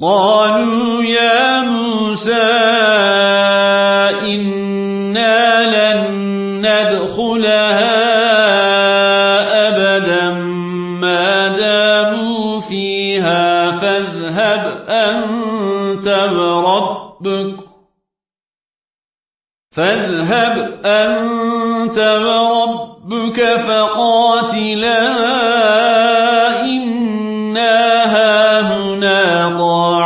قالوا يا موسى إنا لن ندخلها أبدا. ما داموا فيها فاذهب أنت وربك فاذهب أنت وربك فقاتلا كنا ضالين